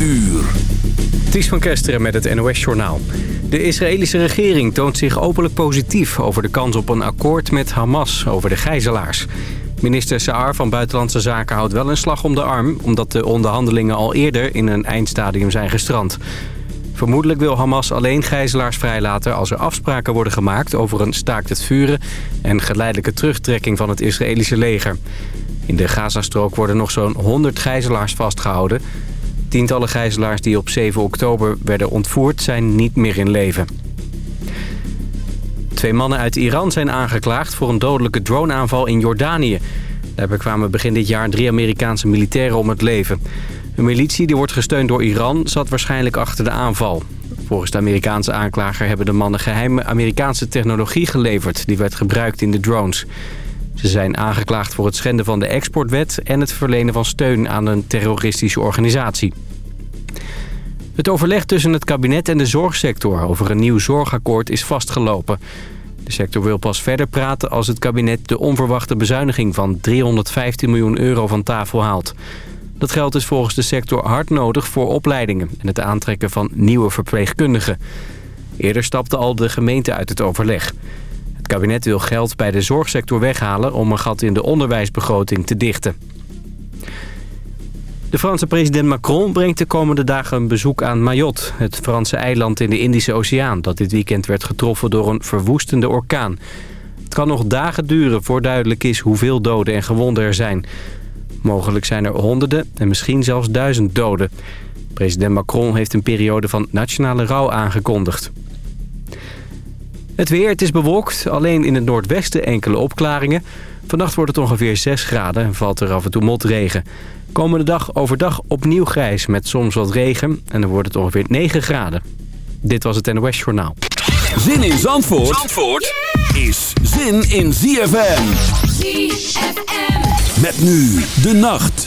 uur. Van Kesteren met het NOS-journaal. De Israëlische regering toont zich openlijk positief over de kans op een akkoord met Hamas over de gijzelaars. Minister Saar van Buitenlandse Zaken houdt wel een slag om de arm... omdat de onderhandelingen al eerder in een eindstadium zijn gestrand. Vermoedelijk wil Hamas alleen gijzelaars vrijlaten als er afspraken worden gemaakt... over een staakt het vuren en geleidelijke terugtrekking van het Israëlische leger. In de Gazastrook worden nog zo'n 100 gijzelaars vastgehouden... Tientallen gijzelaars die op 7 oktober werden ontvoerd zijn niet meer in leven. Twee mannen uit Iran zijn aangeklaagd voor een dodelijke droneaanval in Jordanië. Daarbij kwamen begin dit jaar drie Amerikaanse militairen om het leven. Een militie die wordt gesteund door Iran zat waarschijnlijk achter de aanval. Volgens de Amerikaanse aanklager hebben de mannen geheime Amerikaanse technologie geleverd... die werd gebruikt in de drones. Ze zijn aangeklaagd voor het schenden van de exportwet... en het verlenen van steun aan een terroristische organisatie. Het overleg tussen het kabinet en de zorgsector over een nieuw zorgakkoord is vastgelopen. De sector wil pas verder praten als het kabinet de onverwachte bezuiniging van 315 miljoen euro van tafel haalt. Dat geld is volgens de sector hard nodig voor opleidingen en het aantrekken van nieuwe verpleegkundigen. Eerder stapte al de gemeente uit het overleg. Kabinet wil geld bij de zorgsector weghalen om een gat in de onderwijsbegroting te dichten. De Franse president Macron brengt de komende dagen een bezoek aan Mayotte... het Franse eiland in de Indische Oceaan... dat dit weekend werd getroffen door een verwoestende orkaan. Het kan nog dagen duren voor duidelijk is hoeveel doden en gewonden er zijn. Mogelijk zijn er honderden en misschien zelfs duizend doden. President Macron heeft een periode van nationale rouw aangekondigd. Het weer, het is bewolkt. Alleen in het noordwesten enkele opklaringen. Vannacht wordt het ongeveer 6 graden en valt er af en toe motregen. Komende dag overdag opnieuw grijs met soms wat regen. En dan wordt het ongeveer 9 graden. Dit was het NOS Journaal. Zin in Zandvoort, Zandvoort is zin in ZFM. ZFM. Met nu de nacht.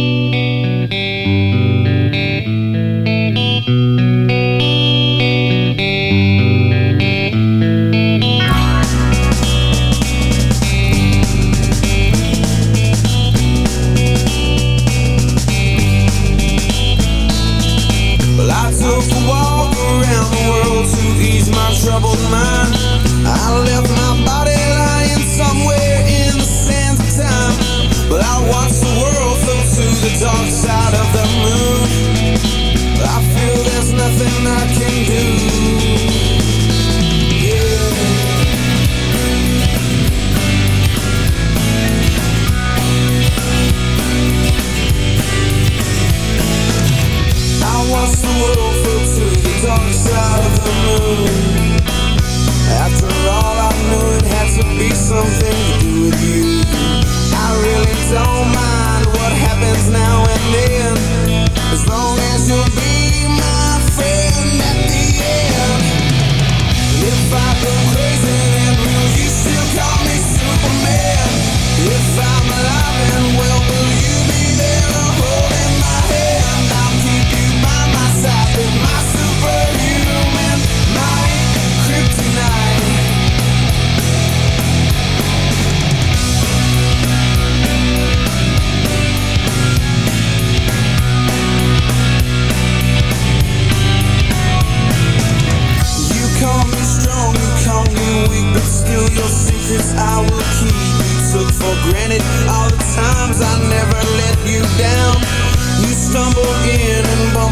Don't mind what happens now and then. As long as you're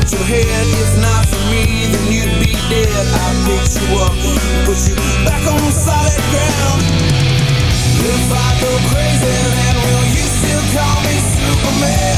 But your head is not for me, then you'd be dead. I picked you up, put you back on solid ground. If I go crazy, then will you still call me Superman?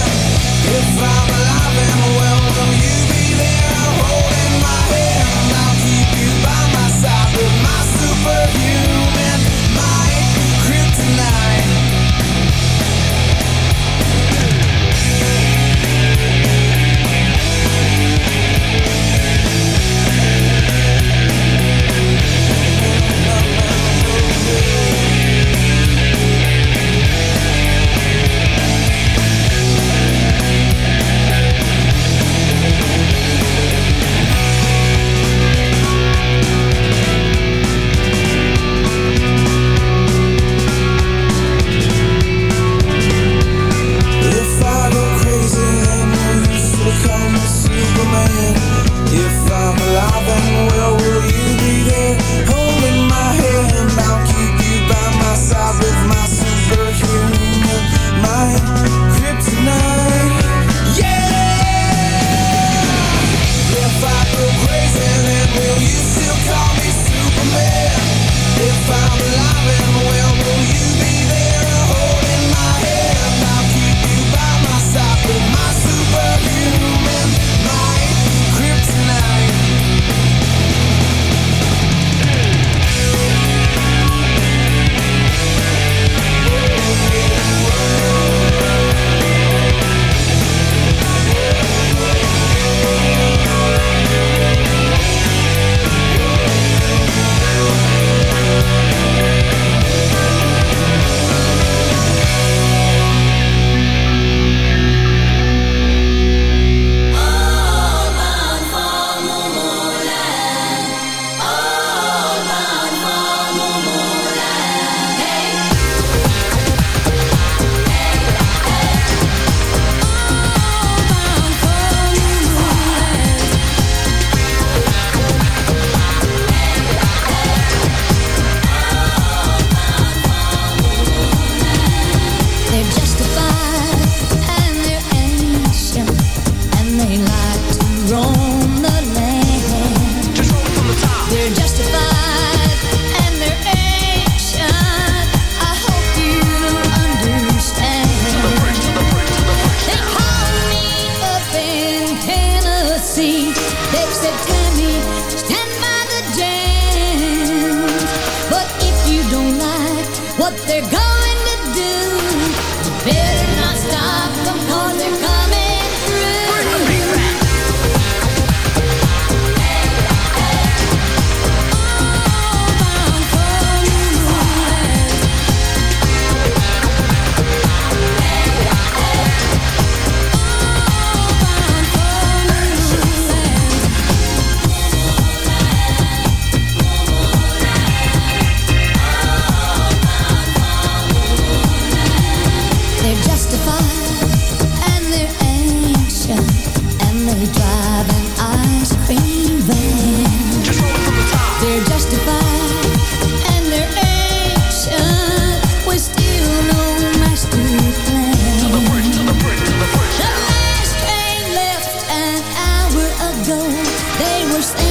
There's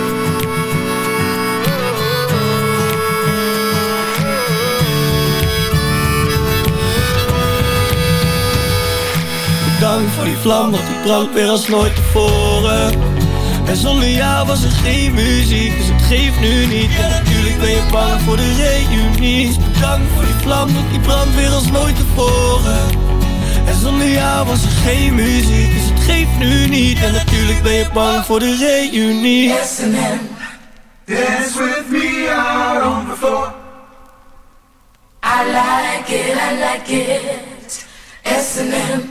Dank voor die vlam, want die brandt weer als nooit tevoren. En zonder jou was er geen muziek, dus het geeft nu niet. En natuurlijk ben je bang voor de reunie. Dus Bedankt voor die vlam, want die brandt weer als nooit tevoren. En zonder jou was er geen muziek, dus het geeft nu niet. En natuurlijk ben je bang voor de reunie. And dance with me out on the floor. I like it, I like it. S&M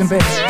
and bits.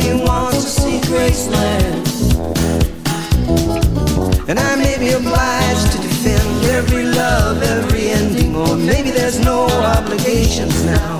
Part wants to see Graceland. And I may be obliged to defend every love, every ending, or maybe there's no obligations now.